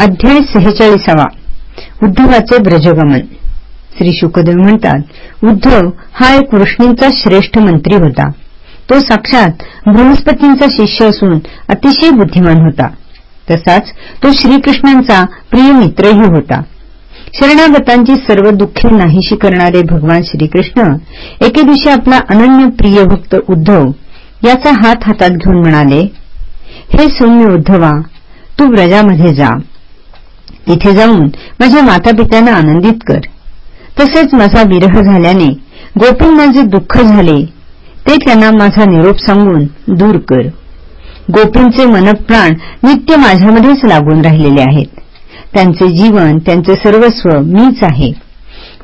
अध्याय सेहेचाळीसावा. उद्धवाचे ब्रजगमन. श्री शुकदेव म्हणतात उद्धव हा एक कृष्णींचा श्रेष्ठ मंत्री होता. तो साक्षात बृहस्पतींचा शिष्य असून अतिशय बुद्धिमान होता. तसाच तो श्रीकृष्णांचा प्रिय मित्रही होता. शरणागतांची सर्व दुःखे नाहीशी करणारे भगवान श्रीकृष्ण एके दिवशी आपला अनन्य प्रिय भक्त उद्धव याचा हात हातात घेऊन म्हणाले हे सौम्य उद्धवा तू व्रजामध्ये जा. तिथे जाऊन माझ्या मातापित्यांना आनंदित कर. तसेच माझा विरह झाल्याने गोपींना जे दुःख झाले ते त्यांना माझा निरोप सांगून दूर कर. गोपींचे मनप्राण नित्य माझ्यामध्येच लागून राहिलेले आहेत. त्यांचे जीवन त्यांचे सर्वस्व मीच आहे.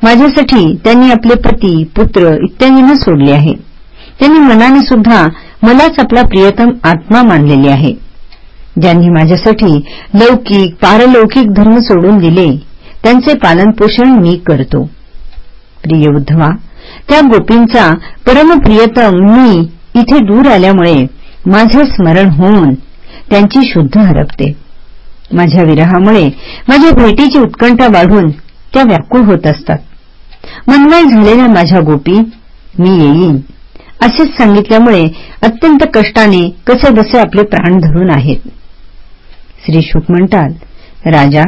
माझ्यासाठी त्यांनी आपले पती पुत्र इत्यादींना सोडले आहे. त्यांनी मनाने सुद्धा मलाच आपला प्रियतम आत्मा मानलेली आहे. ज्यांनी माझ्यासाठी लौकिक पारलौकिक धर्म सोडून दिले त्यांचे पालनपोषण मी करतो. प्रिय उद्धवा त्या गोपींचा परमप्रियतम मी इथे दूर आल्यामुळे माझे स्मरण होऊन त्यांची शुद्ध हरपते. माझ्या विरहामुळे माझ्या भेटीची उत्कंठा वाढून त्या व्याकुळ होत असतात. मनमय झालेल्या माझ्या गोपी मी येईन असेच सांगितल्यामुळे अत्यंत कष्टाने कसे बसे आपले प्राण धरून आहेत. श्री शुक म्हणतात राजा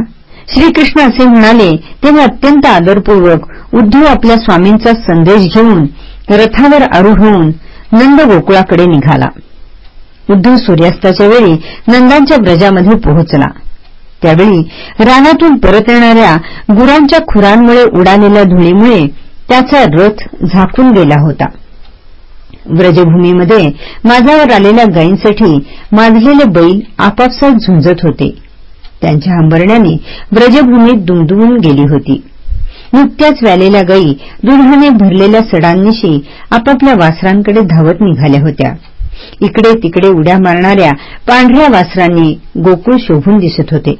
श्रीकृष्ण असे म्हणाले तेव्हा अत्यंत आदरपूर्वक उद्धव आपल्या स्वामींचा संदेश घेऊन रथावर आरूढ होऊन नंद गोकुळाकडे निघाला. उद्धव सूर्यास्ताच्या वेळी नंदांच्या ब्रजामध्ये पोहोचला. त्यावेळी रानातून परत येणाऱ्या गुरांच्या खुरांमुळे उडालेल्या धुळीमुळे त्याचा रथ झाकून गेला होता. व्रजभूमीमध्ये माझ्यावर आलेल्या गायींसाठी माजलेले बैल आपापसात झुंजत होते. त्यांच्या हंबरण्याने व्रजभूमीत दुमदुमून गेली होती. नुकत्याच व्यालेल्या गायी दुधाने भरलेल्या सडांनिशी आपापल्या वासरांकडे धावत निघाल्या होत्या. इकडे तिकडे उड्या मारणाऱ्या पांढऱ्या वासरांनी गोकुळ शोभून दिसत होते.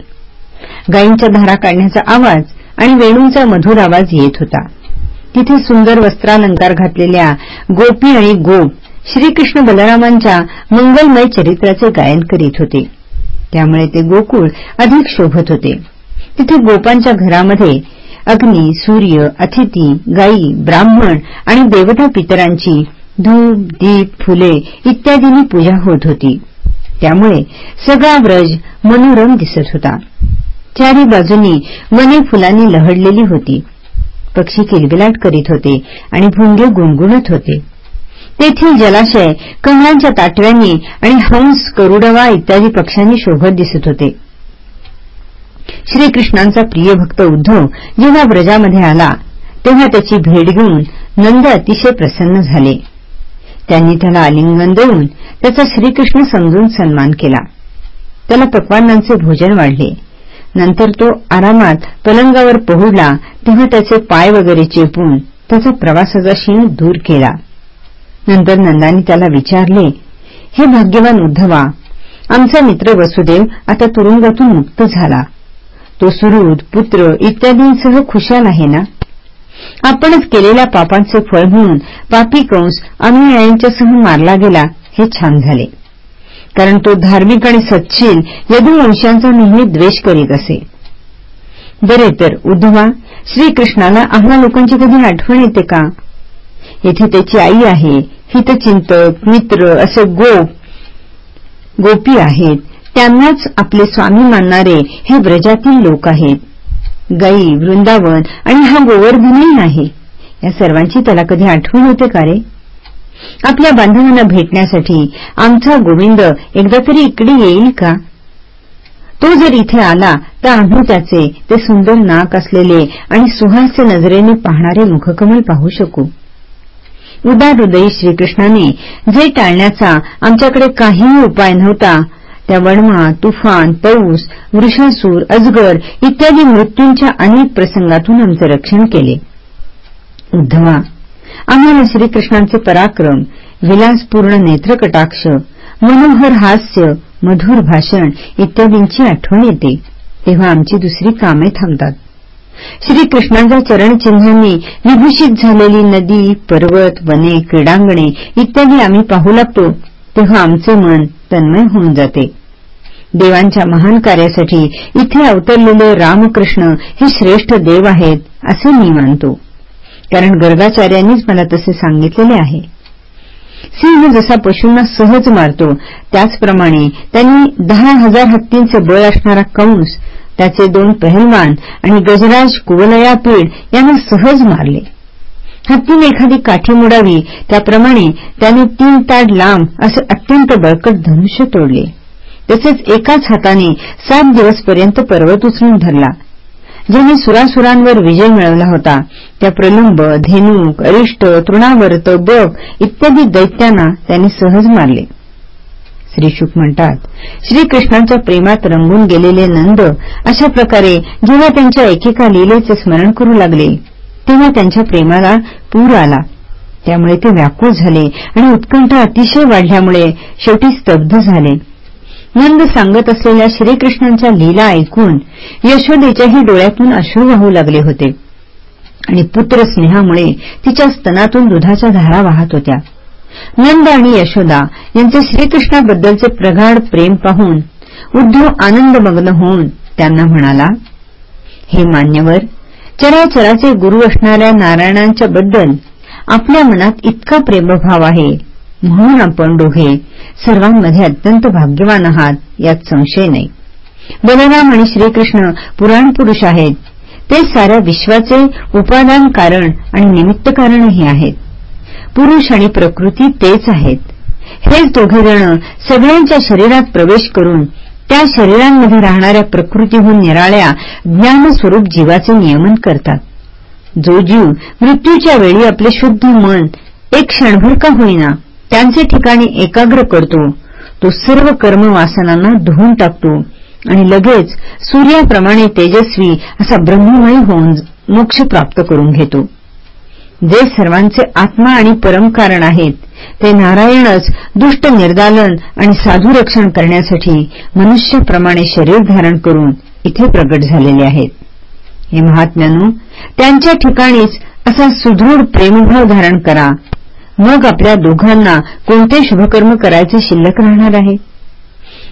गायींच्या धारा काढण्याचा आवाज आणि वेणूंचा मधुर आवाज येत होता. तिथे सुंदर वस्त्रालंकार घातलेल्या गोपी आणि गोप श्रीकृष्ण बलरामांच्या मंगलमय चरित्राचे गायन करीत होते. त्यामुळे ते गोकुळ अधिक शोभत होते. तिथे गोपांच्या घरामध्ये अग्नी सूर्य अतिथी गायी ब्राह्मण आणि देवता पितरांची धूप दीप फुले इत्यादींनी पूजा होत होती. त्यामुळे सगळा व्रज मनोरम दिसत होता. चारी बाजूनी वने फुलांनी लहडलेली होती. पक्षी किलबिलाट करीत होते आणि भुंगे गुणगुणत होते. तेथील जलाशय कमळांच्या ताटव्यांनी आणि हंस करुडवा इत्यादी पक्ष्यांनी शोभत दिसत होते. श्रीकृष्णांचा प्रिय भक्त उद्धव जेव्हा ब्रजामध्ये आला तेव्हा त्याची भेट घेऊन नंद अतिशय प्रसन्न झाले. त्यांनी त्याला आलिंगन देऊन त्याचा श्रीकृष्ण समजून सन्मान केला. त्याला पक्वानांचे भोजन वाढले. नंतर तो आरामात पलंगावर पोहोडला तेव्हा त्याचे पाय वगैरे चेपून त्याचा प्रवासाचा शीण दूर केला. नंतर नंदानी त्याला विचारले हे भाग्यवान उद्धवा आमचा मित्र वसुदेव आता तुरुंगातून मुक्त झाला. तो सुहृद पुत्र इत्यादींसह खुशाल आहे ना? आपणच केलेल्या पापांचे फळ म्हणून पापी कंस अनुयायांच्यासह मारला गेला हे छान झाले. कारण तो धार्मिक आणि सच्शील यदुवंशांचा नेहमी द्वेष करीत असे. बरे तर उद्धवा श्रीकृष्णाला आम्हा लोकांची कधी आठवण येते का? येथे त्याची आई आहे हितचिंतक मित्र असे गोप गोपी आहेत. त्यांनाच आपले स्वामी मानणारे हे ब्रजातील लोक आहेत. गाई वृंदावन आणि हा गोवर्धनही आहे या सर्वांची त्याला कधी आठवण होते का रे? आपल्या बांधवांना भेटण्यासाठी आमचा गोविंद एकदा तरी इकडे येईल का? तो जर इथे आला तर आम्ही त्याचे ते सुंदर नाक असलेले आणि सुहास्य नजरेने पाहणारे मुखकमल पाहू शकू. उदार हृदयी श्रीकृष्णाने जे टाळण्याचा आमच्याकडे काहीही उपाय नव्हता त्या वणवा तुफान पाऊस वृषासूर अजगर इत्यादी मृत्यूंच्या अनेक प्रसंगातून आमचे रक्षण केले. उद्धवा आम्हाला श्रीकृष्णांचे पराक्रम विलासपूर्ण नेत्रकटाक्ष मनोहर हास्य मधुर भाषण इत्यादींची आठवण येते. तेव्हा आमची दुसरी कामे थांबतात. श्रीकृष्णांच्या चरणचिन्हांनी विभूषित झालेली नदी पर्वत वने क्रीडांगणे इत्यादी आम्ही पाहू लागतो तेव्हा आमचे मन तन्मय होऊन जाते. देवांच्या महान कार्यासाठी इथे अवतरलेले रामकृष्ण हे श्रेष्ठ देव आहेत असे मी मानतो. कारण गर्गाचार्यांनीच मला तसे सांगितलेले आहे. सिंह जसा पशूंना सहज मारतो त्याचप्रमाणे त्यांनी दहा हजार हत्तींचे बळ असणारा कंस त्याचे दोन पहलवान आणि गजराज कुवलयापीड यांना सहज मारले. हत्तीने एखादी काठी मोडावी त्याप्रमाणे त्याने तीन ताड लांब असे अत्यंत बळकट धनुष्य तोडले. तसेच एकाच हाताने सात दिवसपर्यंत पर्वत उचलून धरला. ज्याने सुरासुरांवर विजय मिळवला होता त्या प्रलंब धेनुक अरिष्ट तृणावर्त बक इत्यादी दैत्यांना त्याने सहज मारले. श्रीशुक म्हणतात श्रीकृष्णांच्या प्रेमात रंगून गेलेले नंद अशा प्रकारे जेव्हा त्यांच्या एकेका लीलेचे स्मरण करू लागले तेव्हा त्यांच्या प्रेमाला पूर आला. त्यामुळे ते व्याकुळ झाले आणि उत्कंठा अतिशय वाढल्यामुळे शेवटी स्तब्ध झाले. नंद सांगत असलेल्या श्रीकृष्णांच्या लीला ऐकून यशोदेच्याही डोळ्यातून अश्रू वाहू लागले होते. आणि पुत्र स्नेहामुळे तिच्या स्तनातून दुधाच्या धारा वाहत होत्या. नंद आणि यशोदा यांचे श्रीकृष्णाबद्दलचे प्रगाढ प्रेम पाहून उद्धव आनंदमग्न होऊन त्यांना म्हणाला हे मान्यवर चराचराचे गुरु असणाऱ्या नारायणांच्या बद्दल आपल्या मनात इतका प्रेमभाव आहे म्हणून आपण दोघे सर्वांमध्ये अत्यंत भाग्यवान आहात यात संशय नाही. बलराम आणि श्रीकृष्ण पुराण पुरुष आहेत. ते साऱ्या विश्वाचे उपादान कारण आणि निमित्त कारणही आहेत. पुरुष आणि प्रकृती तेच आहेत. हेच दोघे जण सगळ्यांच्या शरीरात प्रवेश करून त्या शरीरांमध्ये राहणाऱ्या प्रकृतीहून निराळ्या ज्ञानस्वरूप जीवाचे नियमन करतात. जो जीव मृत्यूच्या वेळी आपले शुद्ध मन एक क्षणभर का होईना त्यांचे ठिकाणी एकाग्र करतो. तो सर्व कर्मवासनांना धुवून टाकतो. आणि लगेच सूर्याप्रमाणे तेजस्वी असा ब्रह्ममय होऊन मोक्ष प्राप्त करून घेतो. जे सर्वांचे आत्मा आणि परमकारण आहेत ते नारायणच दुष्ट निर्दालन आणि साधुरक्षण करण्यासाठी मनुष्याप्रमाणे शरीर धारण करून इथे प्रगट झालेले आहेत. हे महात्म्यानो त्यांच्या ठिकाणीच असा सुदृढ प्रेमभाव धारण करा. मग आपल्या दोघांना कोणते शुभकर्म करायचे शिल्लक राहणार आहे?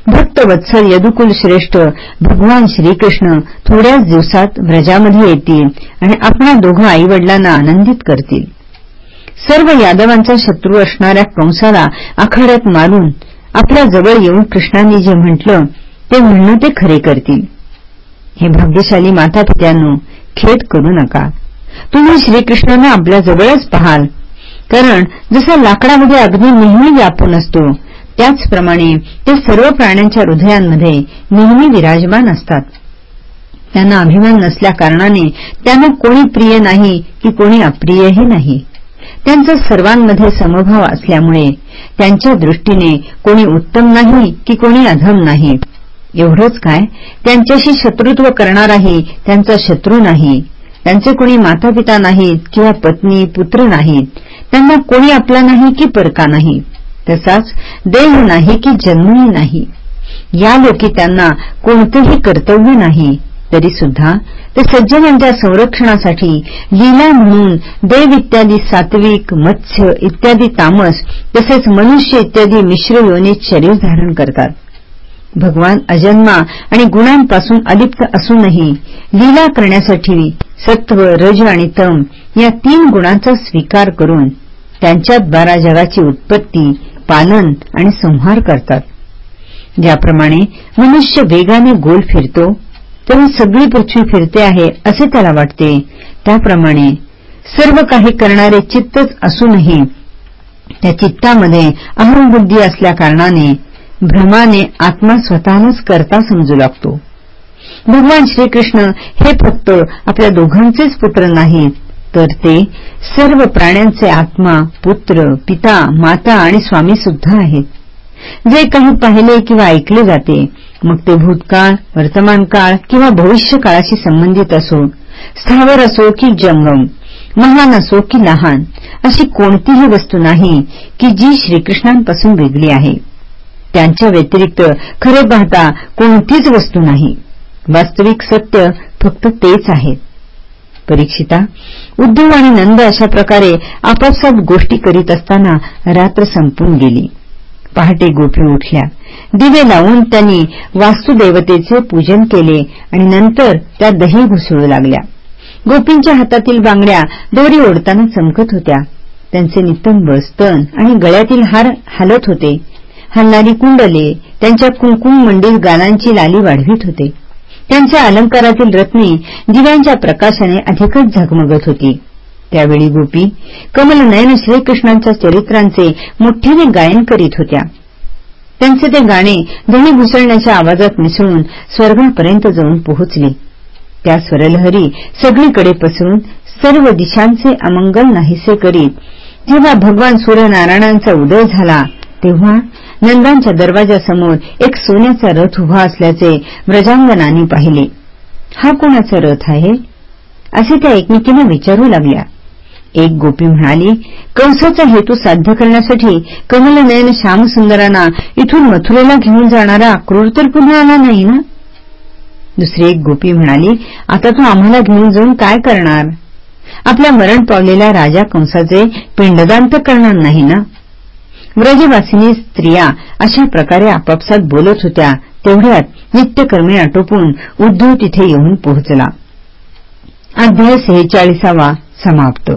भक्त वत्सल यदुकुल श्रेष्ठ भगवान श्रीकृष्ण थोड्याच दिवसात व्रजामध्ये येतील आणि आपल्या दोघं आईवडिलांना आनंदित करतील. सर्व यादवांचा शत्रू असणाऱ्या कंसाला आखाड्यात मारून आपल्या जवळ येऊन कृष्णांनी जे म्हटलं ते म्हणणं ते खरे करतील. हे भाग्यशाली माता पित्यांनो खेद करू नका. तुम्ही श्रीकृष्णांना आपल्या जवळच पाहाल. कारण जसा लाकडामध्ये अग्नी नेहमी व्यापून असतो त्याचप्रमाणे ते सर्व प्राण्यांच्या हृदयांमध्ये नेहमी विराजमान असतात. त्यांना अभिमान नसल्या कारणाने त्यांना कोणी प्रिय नाही की कोणी अप्रियही नाही. त्यांचा सर्वांमध्ये समभाव असल्यामुळे त्यांच्या दृष्टीने कोणी उत्तम नाही की कोणी अधम नाही. एवढंच काय? त्यांच्याशी शत्रुत्व करणाराही त्यांचा शत्रू नाही. त्यांचे कोणी मातापिता नाहीत किंवा पत्नी पुत्र नाहीत त्यांना कोणी आपला नाही की परका नाही. तसाच देह नाही की जन्मही नाही. या लोकी त्यांना कोणतेही कर्तव्य नाही. तरी सुद्धा ते सज्जनांच्या संरक्षणासाठी लीला म्हणून देव इत्यादी सात्विक मत्स्य इत्यादी तामस तसेच मनुष्य इत्यादी मिश्र योनीत शरीर धारण करतात. भगवान अजन्मा आणि गुणांपासून अलिप्त असूनही लीला करण्यासाठी सत्व रज आणि तम या तीन गुणांचा स्वीकार करून त्यांच्यात बारा जगाची उत्पत्ती पालन आणि संहार करतात. ज्याप्रमाणे मनुष्य वेगाने गोल फिरतो तेव्हा सगळी पृथ्वी फिरते आहे असे त्याला वाटते. त्याप्रमाणे सर्व काही करणारे चित्तच असूनही त्या चित्तामध्ये अहंबुद्धी असल्याकारणाने भ्रमाने आत्मा स्वतःलाच करता समजू लागतो. भगवान श्रीकृष्ण हे फक्त आपल्या दोघांचेच पुत्र नाहीत तर ते सर्व प्राण्यांचे आत्मा पुत्र पिता माता आणि स्वामी सुद्धा आहेत. जे काही पाहिले किंवा ऐकले जाते मग ते भूतकाळ वर्तमान काळ किंवा भविष्य काळाशी संबंधित असो स्थावर असो की जंगम महान असो की लहान अशी कोणतीही वस्तू नाही की जी श्रीकृष्णांपासून वेगळी आहे. त्यांच्या व्यतिरिक्त खरे पाहता कोणतीच वस्तू नाही. वास्तविक सत्य फक्त तेच आहे. परीक्षिता उद्धव आणि नंद अशा प्रकारे आपापसात गोष्टी करीत असताना रात्र संपून गेली. पहाटे गोपी उठल्या. दिवे लावून त्यांनी वास्तुदेवतेचे पूजन केले आणि नंतर त्या दही घुसळू लागल्या. गोपींच्या हातातील बांगड्या दोरी ओढताना चमकत होत्या. त्यांचे नितंब स्तन आणि गळ्यातील हार हालत होते. हलणारी कुंडले त्यांच्या कुंकुम मंडीत गालांची लाली वाढवित होते. त्यांच्या अलंकारातील रत्ने दिव्यांच्या प्रकाशाने अधिकच झगमगत होती. त्यावेळी गोपी कमलनयन श्रीकृष्णांच्या चरित्रांचे मोठ्याने गायन करीत होत्या. त्यांचे ते गाणे ध्वनी घुसळण्याच्या आवाजात मिसळून स्वर्गापर्यंत जाऊन पोहोचले. त्या स्वरलहरी सगळीकडे पसरून सर्व दिशांचे अमंगल नाहीसे करीत जेव्हा भगवान सूर्यनारायणांचा उदय झाला तेव्हा नंदांच्या दरवाजासमोर एक सोन्याचा रथ उभा असल्याचे व्रजांगनांनी पाहिले. हा कोणाचा रथ आहे? असे त्या एकमेकींना विचारू लागल्या. एक गोपी म्हणाली कंसाचा हेतू साध्य करण्यासाठी कमलनयन श्यामसुंदरांना इथून मथुरेला घेऊन जाणारा क्रूर तर पुन्हा आला नाही ना? दुसरी एक गोपी म्हणाली आता तू आम्हाला घेऊन जाऊन काय करणार? आपल्या मरण पावलेल्या राजा कंसाचे पिंडदान तर करणार नाही ना? व्रजवासिनी स्त्रिया अशा प्रकारे आपापसात बोलत होत्या. तेवढ्यात नित्यकर्मी आटोपून उद्धव तिथे येऊन पोहोचला. अध्याय सेहेचाळीसावा समाप्त.